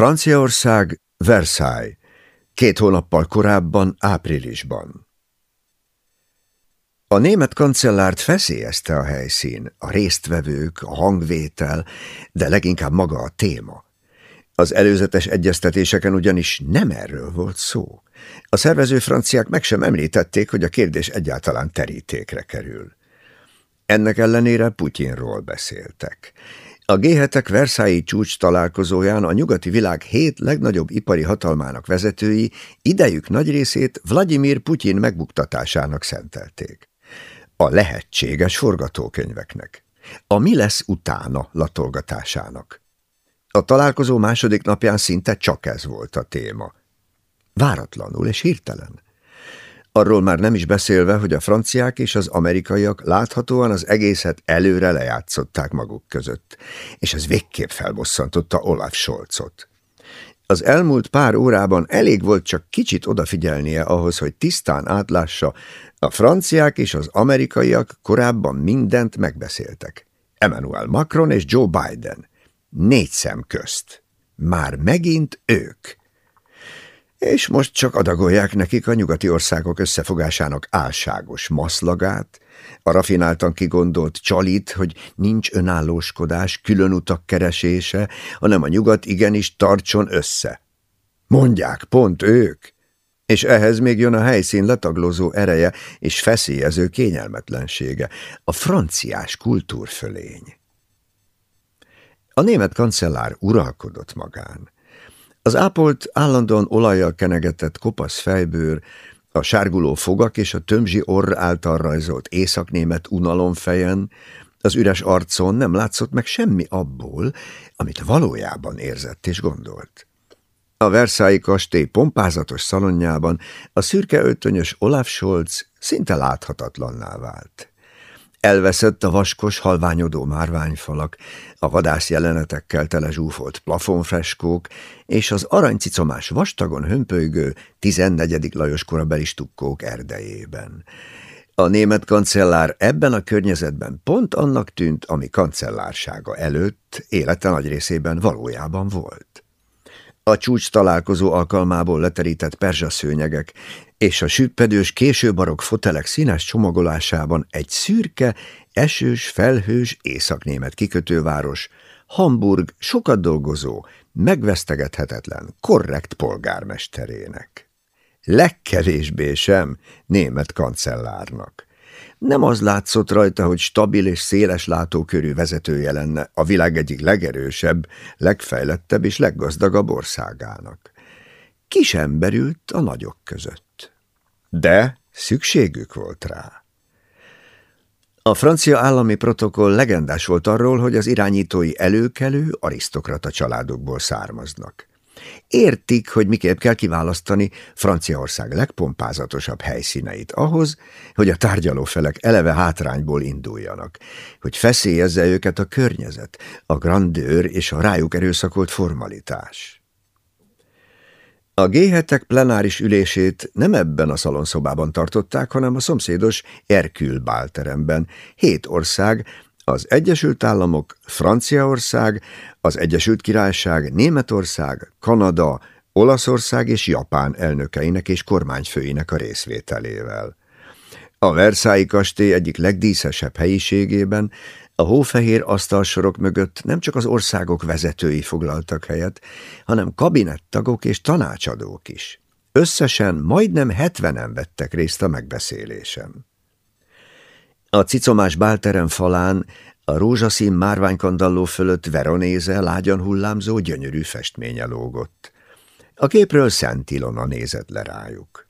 Franciaország, Versailles, két hónappal korábban, áprilisban. A német kancellárt feszélyezte a helyszín, a résztvevők, a hangvétel, de leginkább maga a téma. Az előzetes egyeztetéseken ugyanis nem erről volt szó. A szervező franciák meg sem említették, hogy a kérdés egyáltalán terítékre kerül. Ennek ellenére Putyinról beszéltek. A g Versailles csúcs találkozóján a nyugati világ hét legnagyobb ipari hatalmának vezetői idejük nagy részét Vladimir Putyin megbuktatásának szentelték. A lehetséges forgatókönyveknek. A mi lesz utána latolgatásának. A találkozó második napján szinte csak ez volt a téma. Váratlanul és hirtelen. Arról már nem is beszélve, hogy a franciák és az amerikaiak láthatóan az egészet előre lejátszották maguk között, és ez végképp felbosszantotta Olaf Scholzot. Az elmúlt pár órában elég volt csak kicsit odafigyelnie ahhoz, hogy tisztán átlássa, a franciák és az amerikaiak korábban mindent megbeszéltek. Emmanuel Macron és Joe Biden. Négy szem közt. Már megint ők és most csak adagolják nekik a nyugati országok összefogásának álságos maszlagát, a rafináltan kigondolt csalit, hogy nincs önállóskodás, külön utak keresése, hanem a nyugat igenis tartson össze. Mondják, pont ők. És ehhez még jön a helyszín letaglózó ereje és feszélyező kényelmetlensége, a franciás kultúrfölény. A német kancellár uralkodott magán. Az ápolt, állandóan olajjal kenegetett kopasz fejbőr, a sárguló fogak és a tömzsi orr által rajzolt északnémet unalomfejen, az üres arcon nem látszott meg semmi abból, amit valójában érzett és gondolt. A Versailles kastély pompázatos szalonjában a szürke öltönyös Olaf Scholz szinte láthatatlanná vált. Elveszett a vaskos, halványodó márványfalak, a vadász jelenetekkel tele zsúfolt plafonfreskók és az aranycicomás vastagon hömpölygő 14. Lajos korabeli stukkók erdejében. A német kancellár ebben a környezetben pont annak tűnt, ami kancellársága előtt élete nagy részében valójában volt. A csúcs találkozó alkalmából leterített perzsaszőnyegek és a süppedős későbarok fotelek színes csomagolásában egy szürke, esős, felhős északnémet kikötőváros, Hamburg sokat dolgozó, megvesztegethetetlen, korrekt polgármesterének. Legkevésbé sem német kancellárnak. Nem az látszott rajta, hogy stabil és széles látókörű vezetője lenne a világ egyik legerősebb, legfejlettebb és leggazdagabb országának. Kis ember ült a nagyok között. De szükségük volt rá. A francia állami protokoll legendás volt arról, hogy az irányítói előkelő arisztokrata családokból származnak. Értik, hogy miképp kell kiválasztani Franciaország legpompázatosabb helyszíneit ahhoz, hogy a tárgyalófelek eleve hátrányból induljanak, hogy feszélyezze őket a környezet, a grandőr és a rájuk erőszakolt formalitás. A g plenáris ülését nem ebben a szalonszobában tartották, hanem a szomszédos Erkül bálteremben. Hét ország, az Egyesült Államok, Franciaország, az Egyesült Királyság, Németország, Kanada, Olaszország és Japán elnökeinek és kormányfőinek a részvételével. A Versailles kastély egyik legdíszesebb helyiségében a hófehér asztalsorok mögött nem csak az országok vezetői foglaltak helyet, hanem kabinettagok és tanácsadók is. Összesen majdnem hetvenen vettek részt a megbeszélésen. A cicomás bálterem falán a rózsaszín márványkandalló fölött Veronéze lágyan hullámzó gyönyörű festménye lógott. A képről Szent Ilona nézett le rájuk.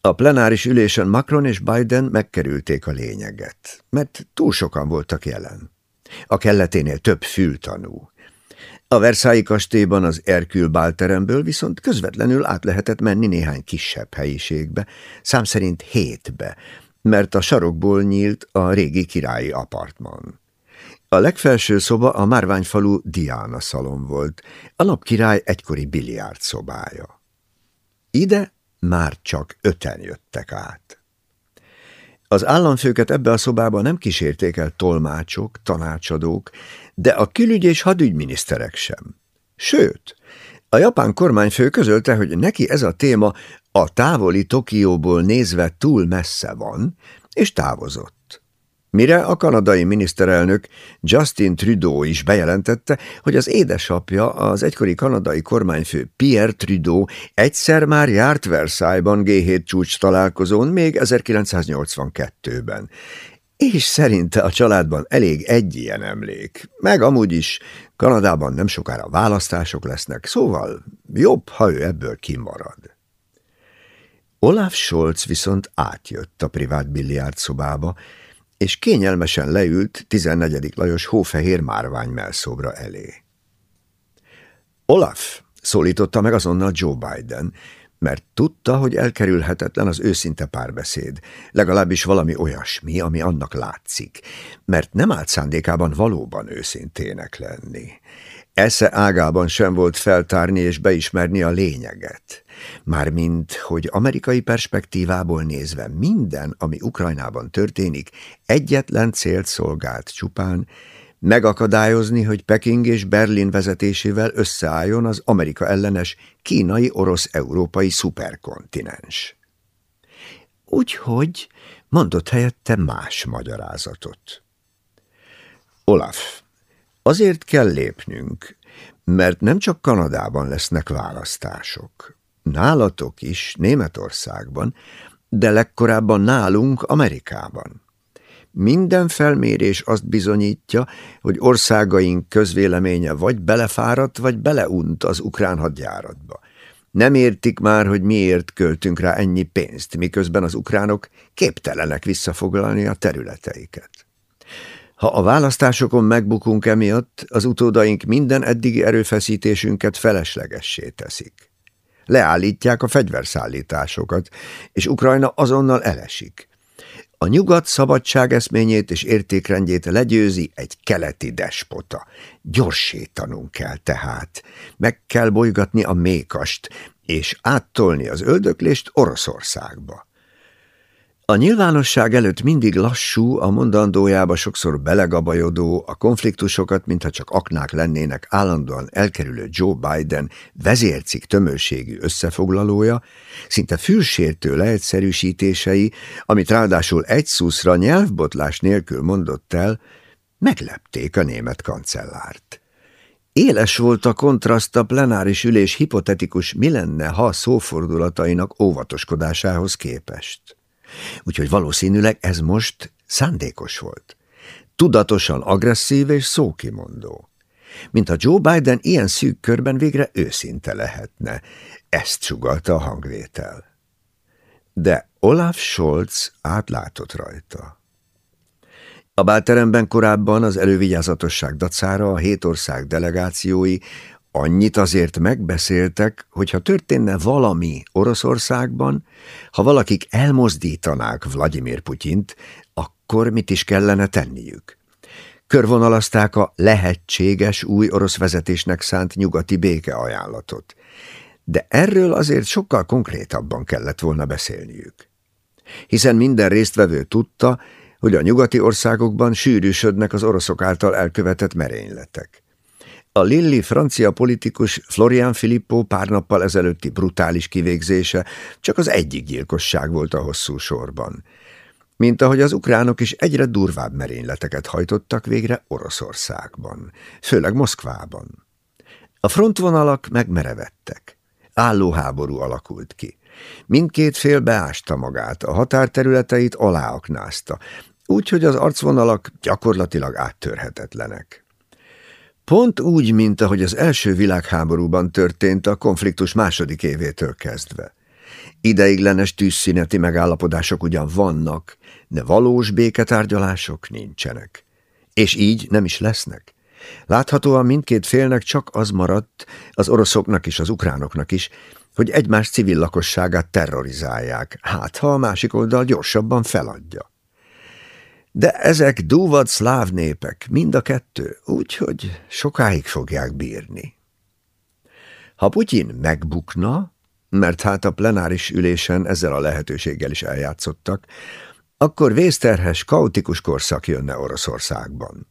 A plenáris ülésen Macron és Biden megkerülték a lényeget, mert túl sokan voltak jelen. A kelleténél több fültanú. A Versailles kastélyban az Erkül bálteremből viszont közvetlenül át lehetett menni néhány kisebb helyiségbe, szám szerint hétbe, mert a sarokból nyílt a régi királyi apartman. A legfelső szoba a Márványfalú Diana szalon volt, a napkirály egykori biliárd szobája. Ide már csak öten jöttek át. Az államfőket ebbe a szobába nem kísérték el tolmácsok, tanácsadók, de a külügy és hadügyminiszterek sem. Sőt, a japán kormányfő közölte, hogy neki ez a téma a távoli Tokióból nézve túl messze van, és távozott. Mire a kanadai miniszterelnök Justin Trudeau is bejelentette, hogy az édesapja, az egykori kanadai kormányfő Pierre Trudeau egyszer már járt Versailles-ban G7 csúcs találkozón még 1982-ben, és szerinte a családban elég egy ilyen emlék. Meg amúgy is Kanadában nem sokára választások lesznek, szóval jobb, ha ő ebből kimarad. Olaf Scholz viszont átjött a privát billiárd szobába, és kényelmesen leült 14. Lajos hófehér márvány melszóbra elé. Olaf, szólította meg azonnal Joe Biden, mert tudta, hogy elkerülhetetlen az őszinte párbeszéd, legalábbis valami olyasmi, ami annak látszik, mert nem állt szándékában valóban őszintének lenni. Esze ágában sem volt feltárni és beismerni a lényeget. Mármint, hogy amerikai perspektívából nézve minden, ami Ukrajnában történik, egyetlen célt szolgált csupán, megakadályozni, hogy Peking és Berlin vezetésével összeálljon az Amerika ellenes kínai-orosz-európai szuperkontinens. Úgyhogy mondott helyette más magyarázatot. Olaf, azért kell lépnünk, mert nem csak Kanadában lesznek választások. Nálatok is, Németországban, de legkorábban nálunk Amerikában. Minden felmérés azt bizonyítja, hogy országaink közvéleménye vagy belefáradt, vagy beleunt az ukrán hadjáratba. Nem értik már, hogy miért költünk rá ennyi pénzt, miközben az ukránok képtelenek visszafoglalni a területeiket. Ha a választásokon megbukunk emiatt, az utódaink minden eddigi erőfeszítésünket feleslegessé teszik. Leállítják a fegyverszállításokat, és Ukrajna azonnal elesik. A nyugat szabadság eszményét és értékrendjét legyőzi egy keleti despota. Gyorsítanunk kell tehát. Meg kell bolygatni a mékast, és áttolni az öldöklést Oroszországba. A nyilvánosság előtt mindig lassú, a mondandójába sokszor belegabajodó, a konfliktusokat, mintha csak aknák lennének állandóan elkerülő Joe Biden vezércik tömörségű összefoglalója, szinte fülsértő leegyszerűsítései, amit ráadásul egy szuszra nyelvbotlás nélkül mondott el, meglepték a német kancellárt. Éles volt a kontraszt a plenáris ülés hipotetikus mi lenne, ha szófordulatainak óvatoskodásához képest úgyhogy valószínűleg ez most szándékos volt. Tudatosan agresszív és szókimondó. Mint a Joe Biden ilyen szűk körben végre őszinte lehetne, ezt sugalta a hangvétel. De Olaf Scholz átlátott rajta. A bálteremben korábban az elővigyázatosság dacára a hét ország delegációi Annyit azért megbeszéltek, hogy ha történne valami Oroszországban, ha valakik elmozdítanák Vladimir Putyint, akkor mit is kellene tenniük? Körvonalazták a lehetséges új orosz vezetésnek szánt nyugati békeajánlatot. De erről azért sokkal konkrétabban kellett volna beszélniük. Hiszen minden résztvevő tudta, hogy a nyugati országokban sűrűsödnek az oroszok által elkövetett merényletek. A Lilli francia politikus Florian Filippo pár nappal ezelőtti brutális kivégzése csak az egyik gyilkosság volt a hosszú sorban. Mint ahogy az ukránok is egyre durvább merényleteket hajtottak végre Oroszországban, főleg Moszkvában. A frontvonalak megmerevettek. Álló háború alakult ki. Mindkét fél beásta magát, a határterületeit aláaknázta, úgyhogy az arcvonalak gyakorlatilag áttörhetetlenek. Pont úgy, mint ahogy az első világháborúban történt a konfliktus második évétől kezdve. Ideiglenes tűzszíneti megállapodások ugyan vannak, de valós béketárgyalások nincsenek. És így nem is lesznek. Láthatóan mindkét félnek csak az maradt, az oroszoknak és az ukránoknak is, hogy egymás civil lakosságát terrorizálják, hát ha a másik oldal gyorsabban feladja. De ezek dúvad szláv népek, mind a kettő, úgyhogy sokáig fogják bírni. Ha Putyin megbukna, mert hát a plenáris ülésen ezzel a lehetőséggel is eljátszottak, akkor vészterhes, kaotikus korszak jönne Oroszországban.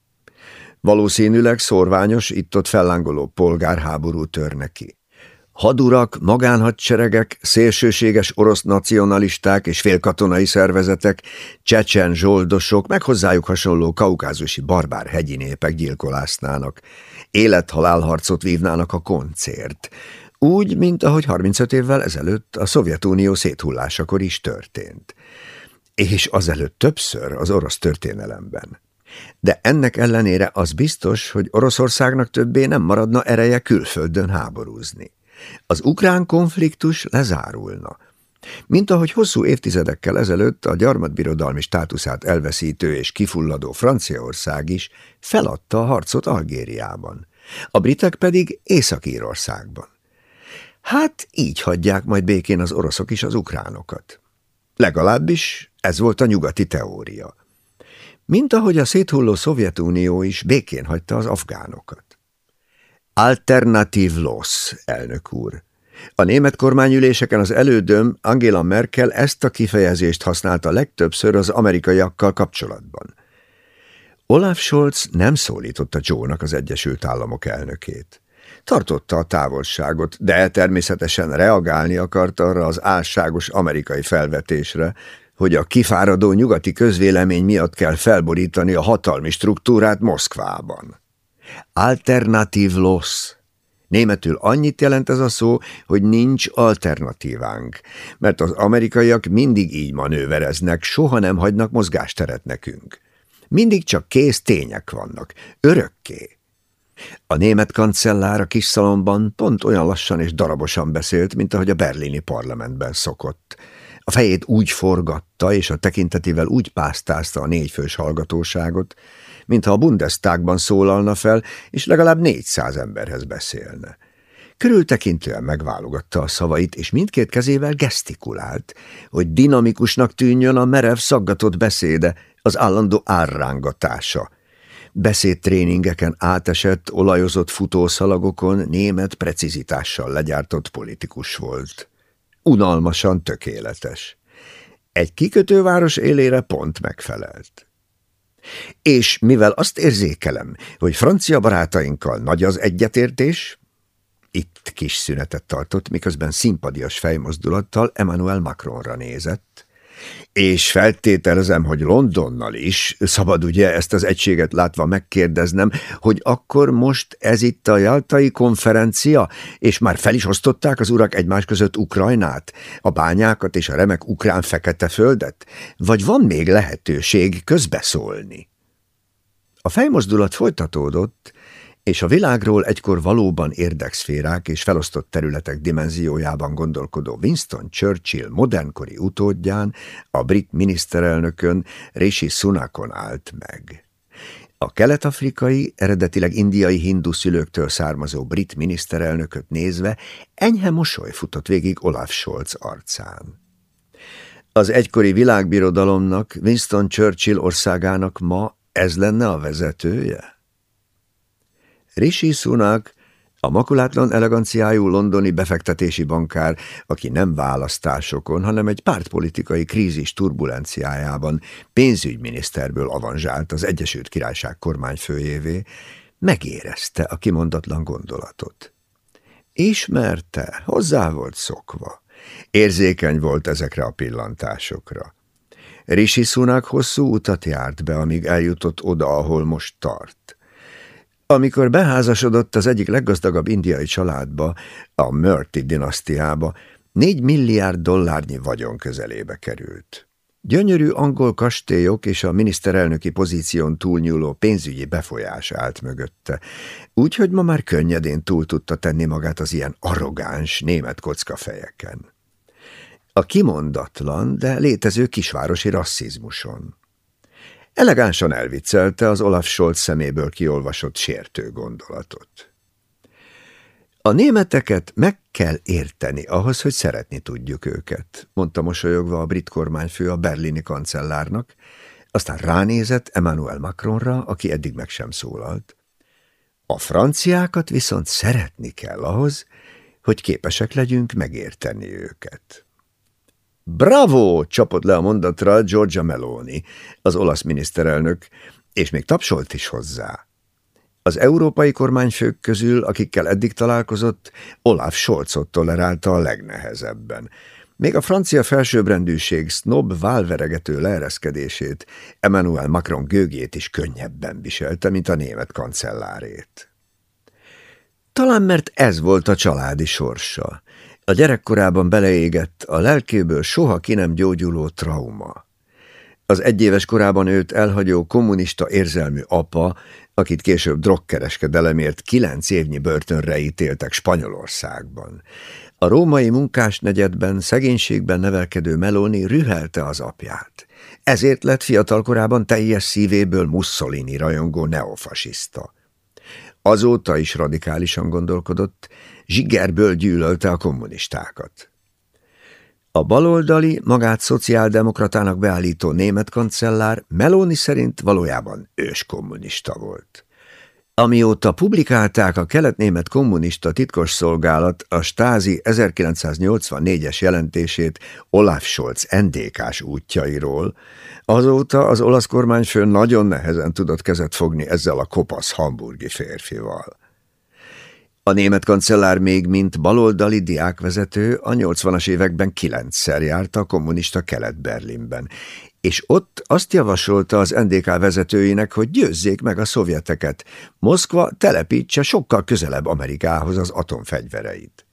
Valószínűleg szorványos, itt-ott fellángoló polgárháború törne ki. Hadurak, magánhadseregek, szélsőséges orosz nacionalisták és félkatonai szervezetek, csecsen zsoldosok, meg hozzájuk hasonló kaukázusi barbár hegyi népek gyilkolásznának, élethalálharcot vívnának a koncert, úgy, mint ahogy 35 évvel ezelőtt a Szovjetunió széthullásakor is történt. És azelőtt többször az orosz történelemben. De ennek ellenére az biztos, hogy Oroszországnak többé nem maradna ereje külföldön háborúzni. Az ukrán konfliktus lezárulna. Mint ahogy hosszú évtizedekkel ezelőtt a gyarmatbirodalmi státuszát elveszítő és kifulladó Franciaország is feladta a harcot Algériában, a britek pedig Észak-Írországban. Hát így hagyják majd békén az oroszok is az ukránokat. Legalábbis ez volt a nyugati teória. Mint ahogy a széthulló Szovjetunió is békén hagyta az afgánokat. Alternatív loss, elnök úr. A német kormányüléseken az elődöm Angela Merkel ezt a kifejezést használta legtöbbször az amerikaiakkal kapcsolatban. Olaf Scholz nem szólította Joe-nak az Egyesült Államok elnökét. Tartotta a távolságot, de természetesen reagálni akart arra az álságos amerikai felvetésre, hogy a kifáradó nyugati közvélemény miatt kell felborítani a hatalmi struktúrát Moszkvában. Alternatív loss. Németül annyit jelent ez a szó, hogy nincs alternatívánk, mert az amerikaiak mindig így manővereznek, soha nem hagynak mozgásteret nekünk. Mindig csak kész tények vannak, örökké. A német kancellár a kis szalomban pont olyan lassan és darabosan beszélt, mint ahogy a berlini parlamentben szokott. A fejét úgy forgatta, és a tekintetével úgy pásztázta a négyfős hallgatóságot, mintha a Bundestagban szólalna fel, és legalább négyszáz emberhez beszélne. Körültekintően megválogatta a szavait, és mindkét kezével gesztikulált, hogy dinamikusnak tűnjön a merev szaggatott beszéde, az állandó árrángatása. Beszédtréningeken átesett, olajozott futószalagokon német precizitással legyártott politikus volt. Unalmasan tökéletes. Egy kikötőváros élére pont megfelelt. És mivel azt érzékelem, hogy francia barátainkkal nagy az egyetértés, itt kis szünetet tartott, miközben szimpadias fejmozdulattal Emmanuel Macronra nézett, és feltételezem, hogy Londonnal is, szabad ugye ezt az egységet látva megkérdeznem, hogy akkor most ez itt a Jaltai konferencia, és már fel is osztották az urak egymás között Ukrajnát, a bányákat és a remek ukrán fekete földet, vagy van még lehetőség közbeszólni? A fejmozdulat folytatódott, és a világról egykor valóban érdekszférák és felosztott területek dimenziójában gondolkodó Winston Churchill modernkori utódján, a brit miniszterelnökön, Rishi Sunakon állt meg. A kelet-afrikai, eredetileg indiai hindu szülőktől származó brit miniszterelnököt nézve enyhe mosoly futott végig Olaf Scholz arcán. Az egykori világbirodalomnak, Winston Churchill országának ma ez lenne a vezetője? Rishi Sunak, a makulátlan eleganciájú londoni befektetési bankár, aki nem választásokon, hanem egy pártpolitikai krízis turbulenciájában pénzügyminiszterből avanzsált az Egyesült Királyság kormányfőjévé, megérezte a kimondatlan gondolatot. Ismerte, hozzá volt szokva. Érzékeny volt ezekre a pillantásokra. Rishi Sunak hosszú utat járt be, amíg eljutott oda, ahol most tart. Amikor beházasodott az egyik leggazdagabb indiai családba, a Murti dinasztiába, négy milliárd dollárnyi vagyon közelébe került. Gyönyörű angol kastélyok és a miniszterelnöki pozíción túlnyúló pénzügyi befolyás állt mögötte, úgyhogy ma már könnyedén túl tudta tenni magát az ilyen arrogáns német kockafejeken. A kimondatlan, de létező kisvárosi rasszizmuson. Elegánsan elviccelte az Olaf Scholz szeméből kiolvasott sértő gondolatot. A németeket meg kell érteni ahhoz, hogy szeretni tudjuk őket, mondta mosolyogva a brit kormányfő a berlini kancellárnak, aztán ránézett Emmanuel Macronra, aki eddig meg sem szólalt. A franciákat viszont szeretni kell ahhoz, hogy képesek legyünk megérteni őket. Bravo! csapott le a mondatra Giorgia Meloni, az olasz miniszterelnök, és még tapsolt is hozzá. Az európai kormányfők közül, akikkel eddig találkozott, Olaf Scholzot tolerálta a legnehezebben. Még a francia felsőbbrendűség snob válveregető leereszkedését, Emmanuel Macron gőgét is könnyebben viselte, mint a német kancellárét. Talán mert ez volt a családi sorsa. A gyerekkorában beleégett a lelkéből soha ki nem gyógyuló trauma. Az egyéves korában őt elhagyó kommunista érzelmű apa, akit később drogkereskedelemért kilenc évnyi börtönre ítéltek Spanyolországban. A római munkásnegyedben, szegénységben nevelkedő Meloni rühelte az apját. Ezért lett fiatalkorában teljes szívéből Mussolini rajongó neofasiszta. Azóta is radikálisan gondolkodott, zsigerből gyűlölte a kommunistákat. A baloldali, magát szociáldemokratának beállító német kancellár Meloni szerint valójában ős kommunista volt. Amióta publikálták a kelet-német kommunista titkosszolgálat a Stázi 1984-es jelentését Olaf Scholz NDK-s útjairól, azóta az olasz kormányfő nagyon nehezen tudott kezet fogni ezzel a kopasz hamburgi férfival. A német kancellár még mint baloldali diákvezető a 80-as években kilencszer járt a kommunista Kelet-Berlinben, és ott azt javasolta az NDK vezetőinek, hogy győzzék meg a szovjeteket, Moszkva telepítse sokkal közelebb Amerikához az atomfegyvereit.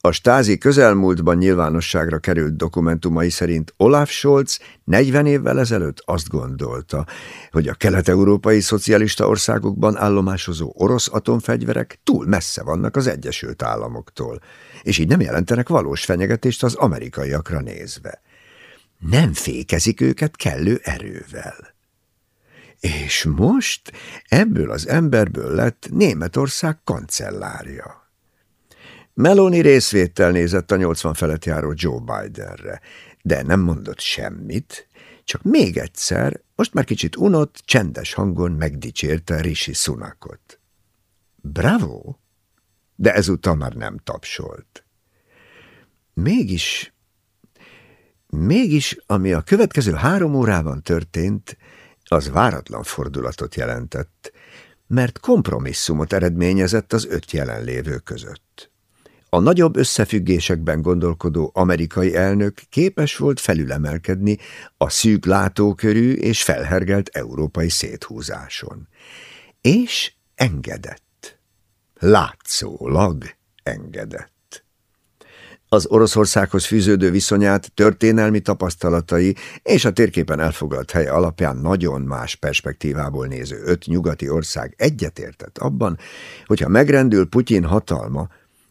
A stázi közelmúltban nyilvánosságra került dokumentumai szerint Olaf Scholz 40 évvel ezelőtt azt gondolta, hogy a kelet-európai szocialista országokban állomásozó orosz atomfegyverek túl messze vannak az Egyesült Államoktól, és így nem jelentenek valós fenyegetést az amerikaiakra nézve. Nem fékezik őket kellő erővel. És most ebből az emberből lett Németország kancellárja. Meloni részvétel nézett a 80 felett járó Joe Bidenre, de nem mondott semmit, csak még egyszer, most már kicsit unott, csendes hangon megdicsérte Rishi Sunakot. Bravo! De ezúttal már nem tapsolt. Mégis, mégis, ami a következő három órában történt, az váratlan fordulatot jelentett, mert kompromisszumot eredményezett az öt jelenlévő között. A nagyobb összefüggésekben gondolkodó amerikai elnök képes volt felülemelkedni a szűk látókörű és felhergelt európai széthúzáson. És engedett. Látszólag engedett. Az Oroszországhoz fűződő viszonyát, történelmi tapasztalatai és a térképen elfoglalt helye alapján nagyon más perspektívából néző öt nyugati ország egyetértett abban, hogyha megrendül Putyin hatalma,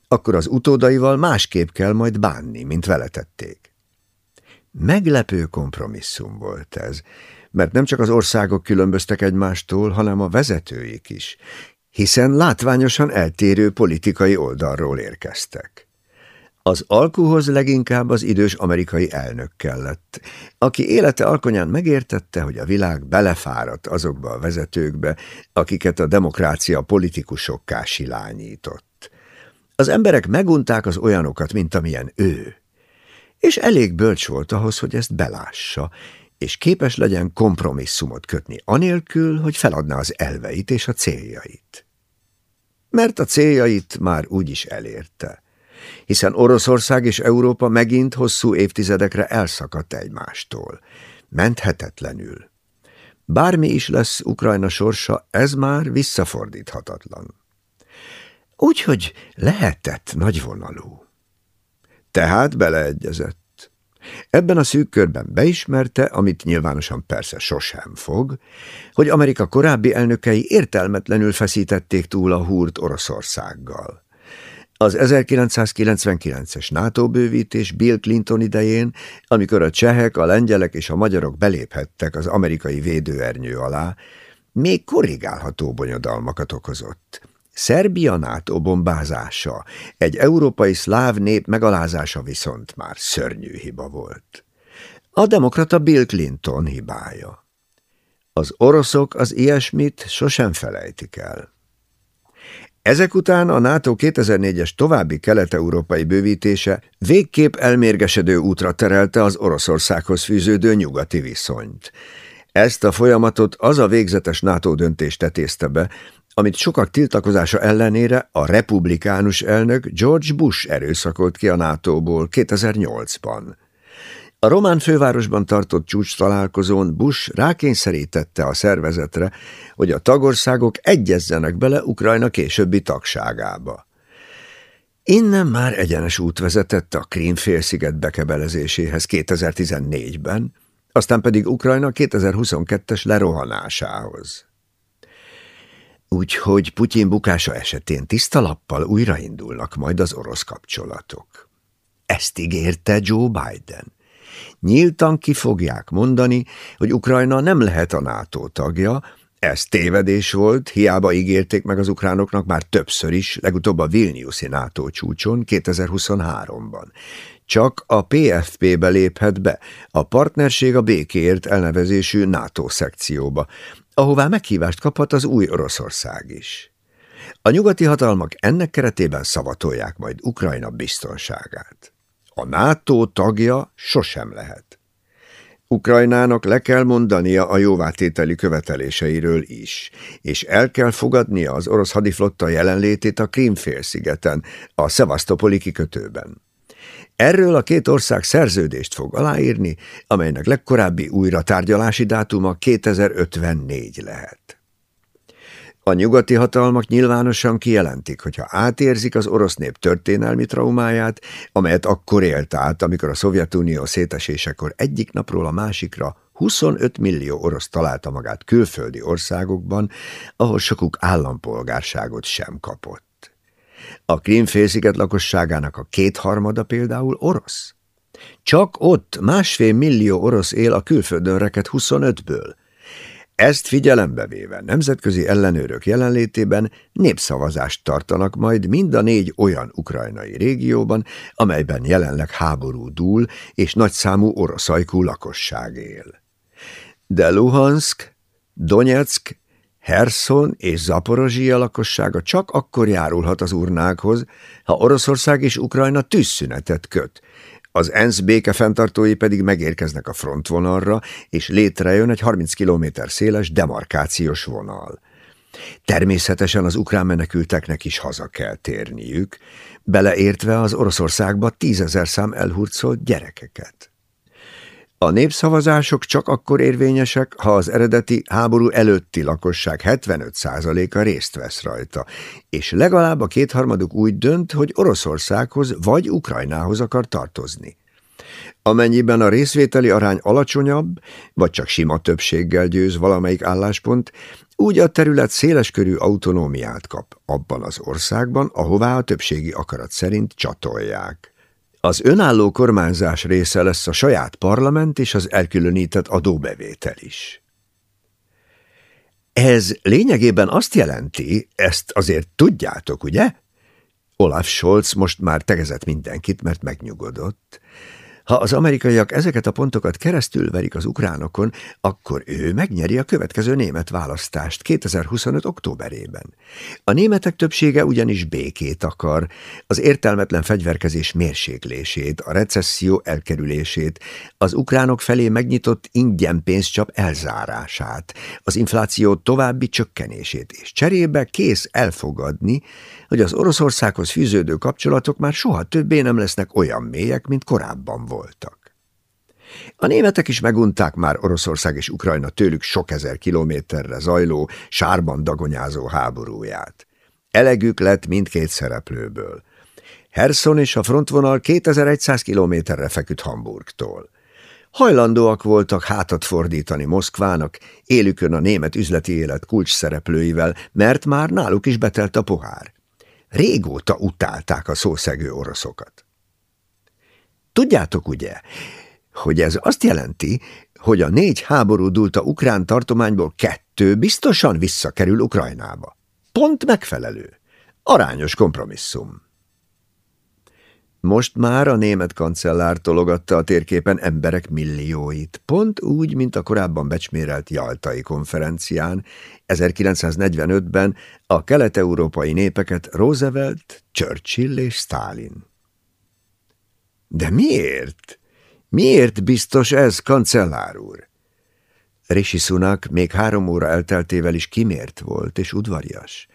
akkor az utódaival másképp kell majd bánni, mint vele tették. Meglepő kompromisszum volt ez, mert nem csak az országok különböztek egymástól, hanem a vezetőik is, hiszen látványosan eltérő politikai oldalról érkeztek. Az alkuhoz leginkább az idős amerikai elnök kellett, aki élete alkonyán megértette, hogy a világ belefáradt azokba a vezetőkbe, akiket a demokrácia politikusokká silányított. Az emberek megunták az olyanokat, mint amilyen ő. És elég bölcs volt ahhoz, hogy ezt belássa, és képes legyen kompromisszumot kötni, anélkül, hogy feladná az elveit és a céljait. Mert a céljait már úgy is elérte, hiszen Oroszország és Európa megint hosszú évtizedekre elszakadt egymástól, menthetetlenül. Bármi is lesz Ukrajna sorsa, ez már visszafordíthatatlan. Úgyhogy lehetett nagyvonalú. Tehát beleegyezett. Ebben a szűk körben beismerte, amit nyilvánosan persze sosem fog, hogy Amerika korábbi elnökei értelmetlenül feszítették túl a húrt Oroszországgal. Az 1999-es NATO bővítés Bill Clinton idején, amikor a csehek, a lengyelek és a magyarok beléphettek az amerikai védőernyő alá, még korrigálható bonyodalmakat okozott. Szerbia NATO bombázása, egy európai szláv nép megalázása viszont már szörnyű hiba volt. A demokrata Bill Clinton hibája. Az oroszok az ilyesmit sosem felejtik el. Ezek után a NATO 2004-es további kelet-európai bővítése végképp elmérgesedő útra terelte az Oroszországhoz fűződő nyugati viszonyt. Ezt a folyamatot az a végzetes NATO döntés tetézte be, amit sokak tiltakozása ellenére a republikánus elnök George Bush erőszakolt ki a NATO-ból 2008-ban. A román fővárosban tartott csúcs találkozón Bush rákényszerítette a szervezetre, hogy a tagországok egyezzenek bele Ukrajna későbbi tagságába. Innen már egyenes út vezetett a Krím-félsziget bekebelezéséhez 2014-ben, aztán pedig Ukrajna 2022-es lerohanásához. Úgyhogy Putyin bukása esetén tiszta lappal újraindulnak majd az orosz kapcsolatok. Ezt ígérte Joe Biden. Nyíltan ki fogják mondani, hogy Ukrajna nem lehet a NATO tagja, ez tévedés volt, hiába ígérték meg az ukránoknak már többször is, legutóbb a Vilniuszi NATO csúcson 2023-ban. Csak a PFP-be léphet be, a partnerség a békéért elnevezésű NATO szekcióba, ahová meghívást kaphat az új Oroszország is. A nyugati hatalmak ennek keretében szavatolják majd Ukrajna biztonságát. A NATO tagja sosem lehet. Ukrajnának le kell mondania a jóvátételi követeléseiről is, és el kell fogadnia az orosz hadiflotta jelenlétét a Krímfélszigeten, a Szevasztopoli kikötőben. Erről a két ország szerződést fog aláírni, amelynek legkorábbi újratárgyalási dátuma 2054 lehet. A nyugati hatalmak nyilvánosan kijelentik, hogyha átérzik az orosz nép történelmi traumáját, amelyet akkor élt át, amikor a Szovjetunió szétesésekor egyik napról a másikra 25 millió orosz találta magát külföldi országokban, ahol sokuk állampolgárságot sem kapott. A Krímfélsziget lakosságának a kétharmada például orosz. Csak ott másfél millió orosz él a külföldön reket 25-ből. Ezt figyelembe véve nemzetközi ellenőrök jelenlétében népszavazást tartanak majd mind a négy olyan ukrajnai régióban, amelyben jelenleg háború dúl és nagyszámú oroszajkú lakosság él. De Luhansk, Donetsk Herson és Zaporozsia lakossága csak akkor járulhat az urnákhoz, ha Oroszország és Ukrajna tűzszünetet köt. Az ENSZ békefenntartói pedig megérkeznek a frontvonalra, és létrejön egy 30 km széles demarkációs vonal. Természetesen az ukrán menekülteknek is haza kell térniük, beleértve az Oroszországba tízezer szám elhurcolt gyerekeket. A népszavazások csak akkor érvényesek, ha az eredeti háború előtti lakosság 75%-a részt vesz rajta, és legalább a kétharmaduk úgy dönt, hogy Oroszországhoz vagy Ukrajnához akar tartozni. Amennyiben a részvételi arány alacsonyabb, vagy csak sima többséggel győz valamelyik álláspont, úgy a terület széleskörű autonómiát kap abban az országban, ahová a többségi akarat szerint csatolják. Az önálló kormányzás része lesz a saját parlament és az elkülönített adóbevétel is. Ez lényegében azt jelenti, ezt azért tudjátok, ugye? Olaf Scholz most már tegezett mindenkit, mert megnyugodott. Ha az amerikaiak ezeket a pontokat keresztül verik az ukránokon, akkor ő megnyeri a következő német választást 2025. októberében. A németek többsége ugyanis békét akar, az értelmetlen fegyverkezés mérséklését, a recesszió elkerülését, az ukránok felé megnyitott ingyen pénzcsap elzárását, az infláció további csökkenését, és cserébe kész elfogadni, hogy az Oroszországhoz fűződő kapcsolatok már soha többé nem lesznek olyan mélyek, mint korábban voltak. A németek is megunták már Oroszország és Ukrajna tőlük sok ezer kilométerre zajló, sárban dagonyázó háborúját. Elegük lett mindkét szereplőből. Herson és a frontvonal 2100 kilométerre feküdt Hamburgtól. Hajlandóak voltak hátat fordítani Moszkvának, élükön a német üzleti élet kulcs szereplőivel, mert már náluk is betelt a pohár. Régóta utálták a szószegő oroszokat. Tudjátok ugye, hogy ez azt jelenti, hogy a négy háború dúlta ukrán tartományból kettő biztosan visszakerül Ukrajnába. Pont megfelelő. Arányos kompromisszum. Most már a német kancellár tologatta a térképen emberek millióit, pont úgy, mint a korábban becsmérelt Jaltai konferencián 1945-ben a kelet-európai népeket Roosevelt, Churchill és Stalin. De miért? Miért biztos ez, kancellár úr? Rishi Sunak még három óra elteltével is kimért volt és udvarias.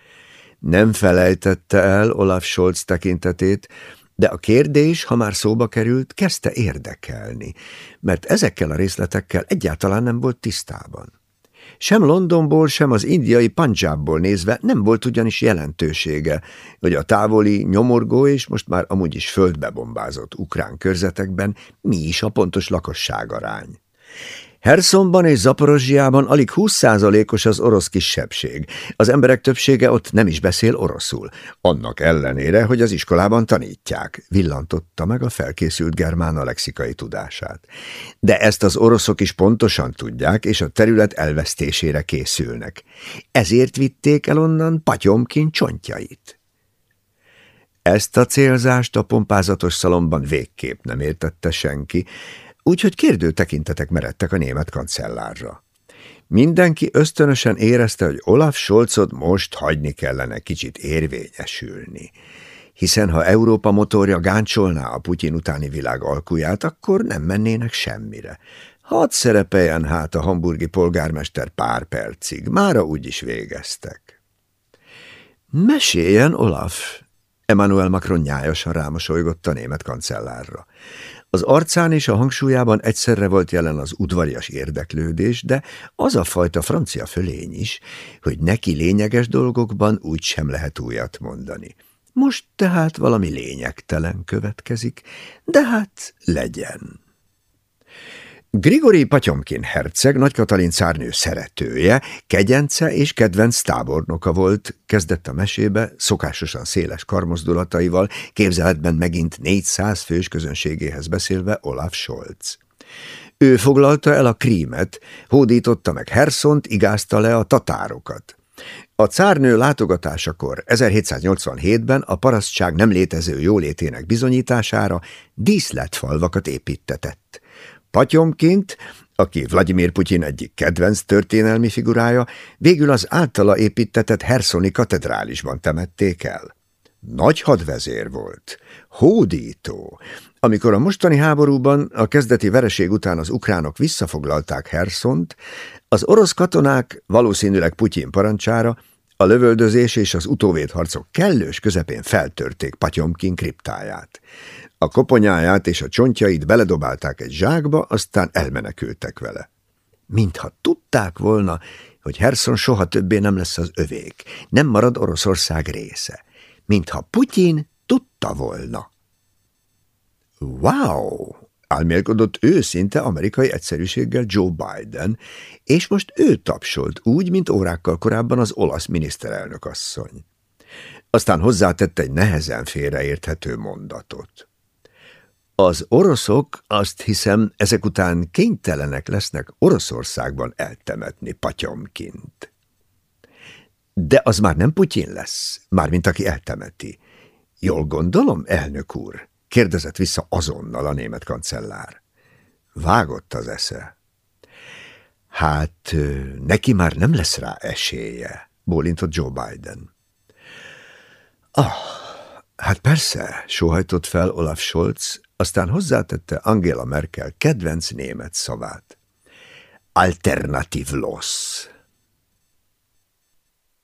Nem felejtette el Olaf Scholz tekintetét, de a kérdés, ha már szóba került, kezdte érdekelni, mert ezekkel a részletekkel egyáltalán nem volt tisztában. Sem Londonból, sem az indiai Punjabból nézve nem volt ugyanis jelentősége, hogy a távoli, nyomorgó és most már amúgy is földbe bombázott ukrán körzetekben mi is a pontos lakosságarány. Herszonban és Zaporozsiában alig 20%-os az orosz kisebbség. Az emberek többsége ott nem is beszél oroszul. Annak ellenére, hogy az iskolában tanítják, villantotta meg a felkészült germán a lexikai tudását. De ezt az oroszok is pontosan tudják, és a terület elvesztésére készülnek. Ezért vitték el onnan Patyomkin csontjait. Ezt a célzást a pompázatos szalomban végképp nem értette senki, úgyhogy kérdő tekintetek meredtek a német kancellárra. Mindenki ösztönösen érezte, hogy Olaf Scholzot most hagyni kellene kicsit érvényesülni, hiszen ha Európa motorja gáncsolná a Putyin utáni világ alkuját, akkor nem mennének semmire. Hadd szerepeljen hát a hamburgi polgármester pár percig, mára úgy is végeztek. Meséljen, Olaf! Emmanuel Macron nyájasan rámosolygott a német kancellárra. Az arcán és a hangsúlyában egyszerre volt jelen az udvarias érdeklődés, de az a fajta francia fölény is, hogy neki lényeges dolgokban úgy sem lehet újat mondani. Most tehát valami lényegtelen következik, de hát legyen. Grigori Patyomkin herceg Nagy Katalin cárnő szeretője, kegyence és kedvenc tábornoka volt, kezdett a mesébe, szokásosan széles karmozdulataival, képzeletben megint 400 fős közönségéhez beszélve Olaf Scholz. Ő foglalta el a krímet, hódította meg Herszont, igázta le a tatárokat. A cárnő látogatásakor 1787-ben a parasztság nem létező jólétének bizonyítására díszletfalvakat építetett. Patyomként, aki Vladimir Putyin egyik kedvenc történelmi figurája, végül az általa építetett Herszoni katedrálisban temették el. Nagy hadvezér volt, hódító. Amikor a mostani háborúban a kezdeti vereség után az ukránok visszafoglalták Herszont, az orosz katonák valószínűleg Putyin parancsára a lövöldözés és az utóvédharcok kellős közepén feltörték Patyomkin kriptáját. A koponyáját és a csontjait beledobálták egy zsákba, aztán elmenekültek vele. Mintha tudták volna, hogy Herson soha többé nem lesz az övék, nem marad Oroszország része. Mintha Putyin tudta volna. Wow! álmélkodott őszinte amerikai egyszerűséggel Joe Biden, és most ő tapsolt úgy, mint órákkal korábban az olasz miniszterelnök asszony. Aztán hozzátette egy nehezen félreérthető mondatot. Az oroszok azt hiszem ezek után kénytelenek lesznek Oroszországban eltemetni patyomként. De az már nem Putyin lesz, mármint aki eltemeti. Jól gondolom, elnök úr? kérdezett vissza azonnal a német kancellár. Vágott az esze. Hát neki már nem lesz rá esélye, bólintott Joe Biden. Ah, hát persze, sóhajtott fel Olaf Scholz, aztán hozzátette Angela Merkel kedvenc német szavát. Alternatív loss.